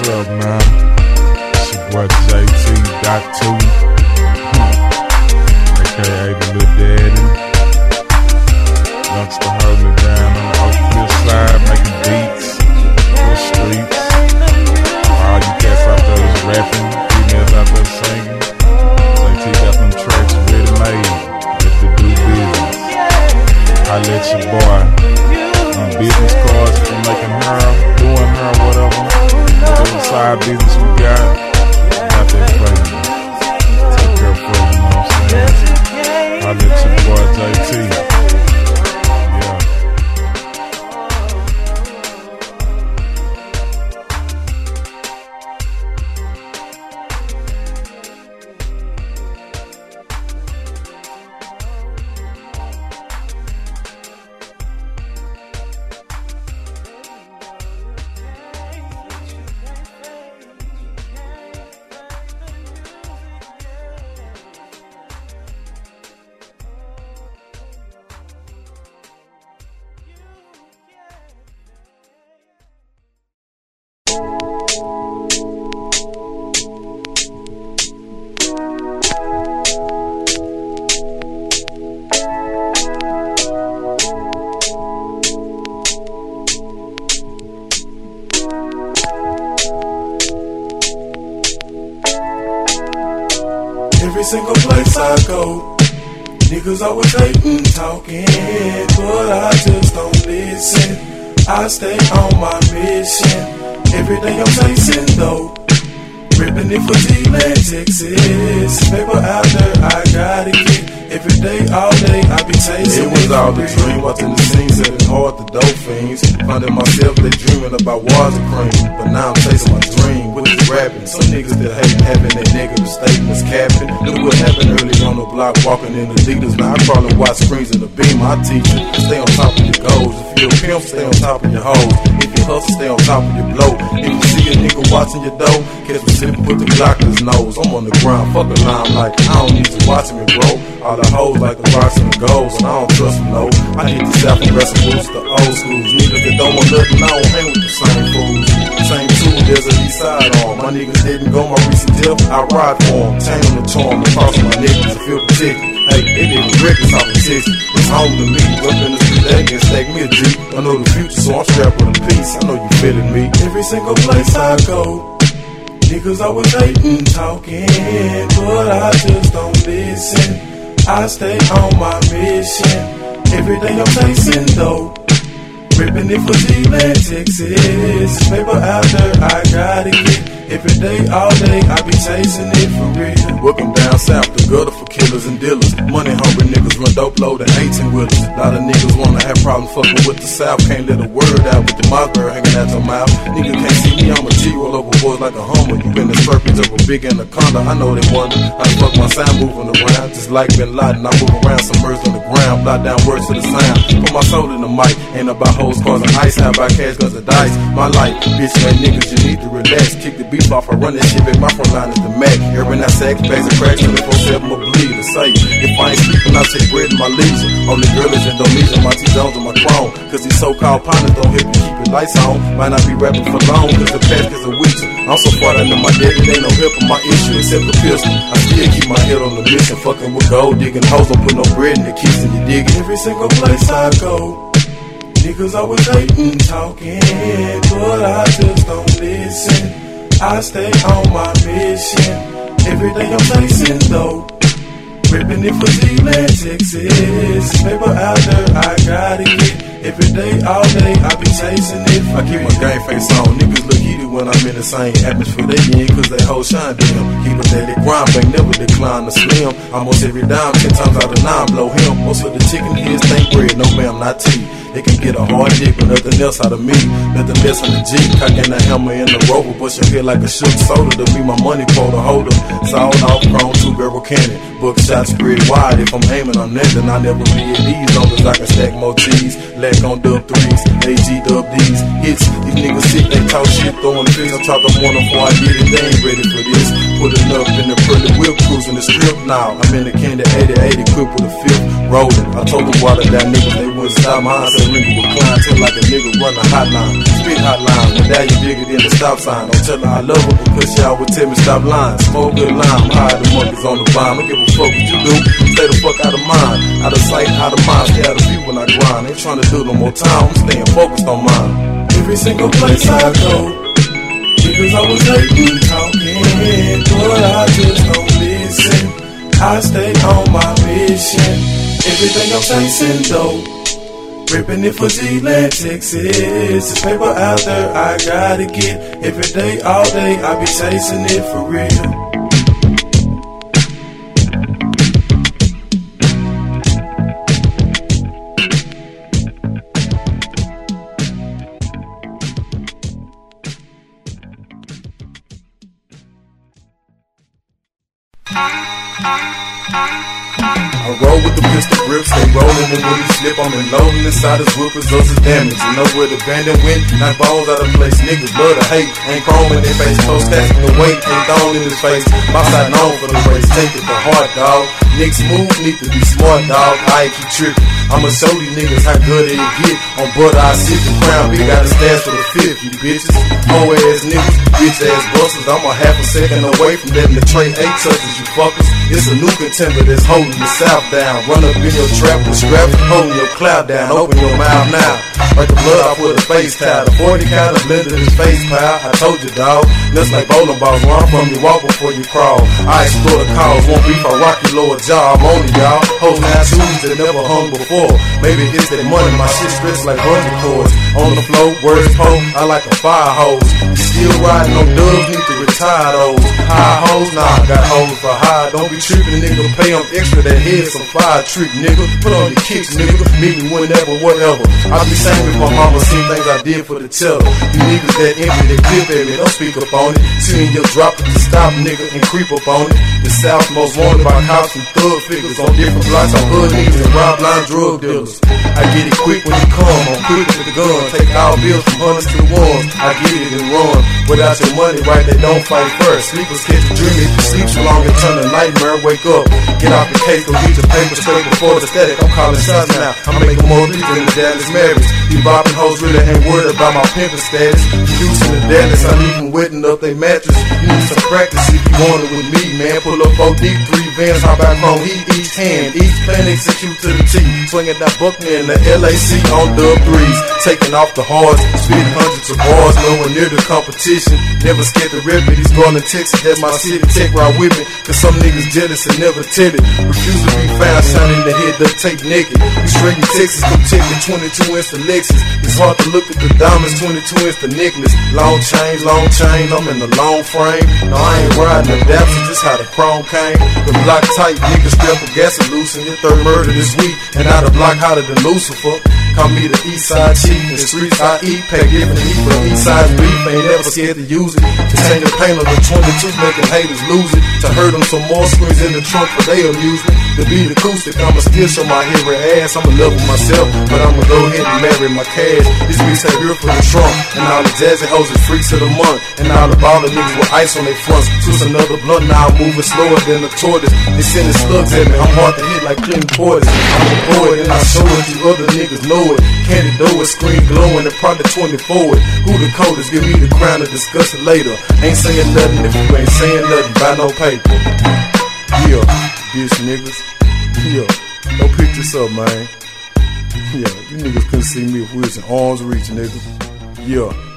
What's up, man? It's your boy JT Dot Two, go, niggas always hating, talking, but I just don't listen. I stay on my mission. Every day I'm chasing though. Ripping it for G-Land, Texas. Paper out there, I gotta get. Every day, all day, I be chasing It was all a dream, watching the scenes, setting hard the dope fiends. Finding myself, they dreaming about wars and cream. But now I'm chasing my dream, with the rapping. Some niggas that hate having that negative statements capping. Look what happened early on the block, walking in the leaders. Now I crawl and watch screens in the beam, my teacher. Stay on top of your goals. If you're a pimp, stay on top of your hoes. If you hustle, stay on top of your blow. If you watching your dough, catch me slipping, put the his nose. I'm on the ground, fuck line like I don't need to watch me, bro. All the hoes like the rocks and the golds, and I don't trust them, no. I hit the South aggressive roots, the old schools. Niggas that don't want nothing, I don't hang with the same fools. Same tool, there's a east side on. My niggas didn't go my recent deal, I ride for them. Tame them, charm, and cross my niggas to feel protected. Hey, off the. It's me, up in the stack me a G. I know the future, so I'm strapped with a piece. I know you feeling me. Every single place I go, niggas always hating, talking, but I just don't listen. I stay on my mission. Every day I'm chasing though. Ripping it for G-Land, Texas. Paper there, I gotta get. Every day, all day, I be chasing it for real. Working down south, the gutter for killers and dealers. Money hungry niggas run dope low to 18 wheelers. Lot of niggas wanna have problems fucking with the south. Can't let a word out with the mouth girl hanging out your mouth. Nigga can't see me, I'm a G roll over boys like a hummer. You been the serpents of a big anaconda. I know they wonder the fuck my sound moving around. Just like Bin Laden, I move around submerged on the ground. Blot down words to the sound. Put my soul in the mic. Ain't about hoes causing ice. How about cash cause of dice? My life, bitch, man, niggas, you need to relax. Kick the beef off, I run that shit back. My front line is the Mac. Hearing that sex, bags and cracks, 24 7 will bleed. To say, if I ain't sleeping, I take bread in my leisure. Only girl is Indonesia, my T-Jones and my chrome. Cause these so-called partners don't help me, keep your lights on. Might not be rapping for long, cause the past is a witcher. I'm so far into my daddy, ain't no help on my issue except the pistol. I still keep my head on the mission, fucking with gold digging hoes, don't put no bread in the kitchen, you dig it? Every single place I go, niggas always hating, talking, but I just don't listen. I stay on my mission. Every day I'm chasing though. Ripping it for G-Land, Texas. Paper out there, I gotta get. Every day, all day, I be chasing it. I keep my game face on. Niggas look heated when I'm in the same atmosphere they in, cause they whole shine them. Keep a daily grind, bank never decline to slim. Almost every dime, ten times out of nine, blow him. Most of the chicken heads thank bread, no ma'am, not tea. They can get a hard dick, but nothing else out of me. Nothing less than the G, cocking the hammer in the rover, but your head like a shook soda to be my money quota holder. Sawed off, chrome, barrel cannon. Book shots spread wide. If I'm aiming on that, then I'll never be at ease. Long as I can stack more cheese. Lack on dub threes, AG dub D's. Hits, these niggas sick, they talk shit, throwing fists. I'm talking one before I get it, they ain't ready for this. Putting up in the pretty whip, cruising the strip now. I'm in the candy 80 equipped with a fifth rolling. I told the water that niggas, they wouldn't stop mine. Said ringle with clientele like a nigga run a hotline. Spit hotline, but now you bigger than the stop sign. Don't tell her I love her because y'all would tell me stop lying. Smoke good line, high the monkeys on the vine. I give a fuck what you do. Stay the fuck out of mind. Out of sight, out of mind. Stay out of view when I grind. Ain't trying to do no more time. I'm staying focused on mine. Every single place I go, niggas always hating, talking, but I just don't listen. I stay on my mission. Everything I'm chasing, though. Ripping it for G-Land, Texas. This paper out there, I gotta get. Every day, all day, I be chasing it for real. I roll with the pistol grips, they rolling and when you slip, I'm in loading inside his whippers, those is damage. You know where the bandit went, knock balls out of place, niggas love to hate, ain't chrome in their face, close stacking the weight, ain't thrown in his face. My side known for the race, take it to heart, dog. Niggas move, need to be smart, dog. I keep tripping. I'ma show these niggas how good it get. On butter, I sit the crown, big got a stash for the fifth, you bitches. Hoe ass niggas, bitch ass busters. I'm a half a second away from letting the tray eight touches, you fuckers. It's a new contender that's holding the south down. Run up in your trap with straps, holding your cloud down. Open your mouth now. Like the blood off with a face towel. The 40 kind of blended his face pile. I told you, dog. Just like bowling balls, run from you, walk before you crawl. I explore the cause, won't be for rocky lower jaw. I'm on y'all. Holding out shoes that never hung before. Maybe it's that money, my shit stretched like bungee cords. On the floor, words poke, I like a fire hose. Still riding on dubs, need to retire those. High hoes, nah, I got hoes for high. Don't be tripping, nigga. Pay them extra, that head some fire trick, nigga. Put on your kicks, nigga. Meet me whenever, whatever. I be saying with my mama, seen things I did for the teller. You niggas that empty, that clip at me, don't speak up on it. Seeing your drop the stop, nigga, and creep up on it. The South most wanted by cops and thug figures on different blocks. I'm hood niggas and rob blind drug dealers. I get it quick when you come, I'm quick with the gun. Take all bills from hunters to the ones. I get it and run. Without your money, right, they don't fight first. Sleepers catch a dream if you sleep so long and turn to nightmare. Wake up, get off the case, go get your paper straight before the static. I'm calling shots now. I'm making more leads than the Dallas Mavericks. You bopping hoes really ain't worried about my pimping status. Houston and Dallas, I'm even wetting up they mattress. You need some practice if you want it with me, man. Pull up four deep, three vans, hop out home, heat each hand, each plan execute to the T. Swinging that Buckner in the LAC on dub threes, taking off the hards, spitting hundreds of bars, nowhere near the competition. Never scared to rip it. He's going to Texas, that's my city. Tech ride with me, cause some niggas jealous and never it. Refuse to be found shining the head, duct tape naked. We straight in Texas, go check the 22 inch the Lexus. It's hard to look at the diamonds, 22 inch the necklace. Long chain, long chain, I'm in the long frame. No, I ain't riding the daps, just how the chrome came. The block tight, niggas strap a gas and loosen. Your third murder this week, and now the block hotter than Lucifer. Call me the east side chief, the streets I eat, pay different heat for the east side beef, ain't never scared to use it. To change the pain of the 22, making haters lose it. To hurt them some more screens in the trunk for their amusement. To be the acoustic, I'ma still show my hairy ass. I'ma love with myself, but I'ma go ahead and marry my cash. This beats ain't here for the trunk, and all the jazzy hoes is freaks of the month, and all the baller niggas with ice on their fronts. Twist another blunt, now I'm moving slower than the tortoise. They sending slugs at me, I'm hard to hit like Clinton Portis. I'm a poet, and I show it, you other niggas know it. Candy dough is screen glowing, the product 24 it. Who the coldest? Give me the crown to discuss it later. Ain't saying nothing if you ain't saying nothing, buy no paper. Yeah, bitch niggas. Yeah, no pictures up, man. Yeah, you niggas couldn't see me if we was in arms reach, niggas. Yeah.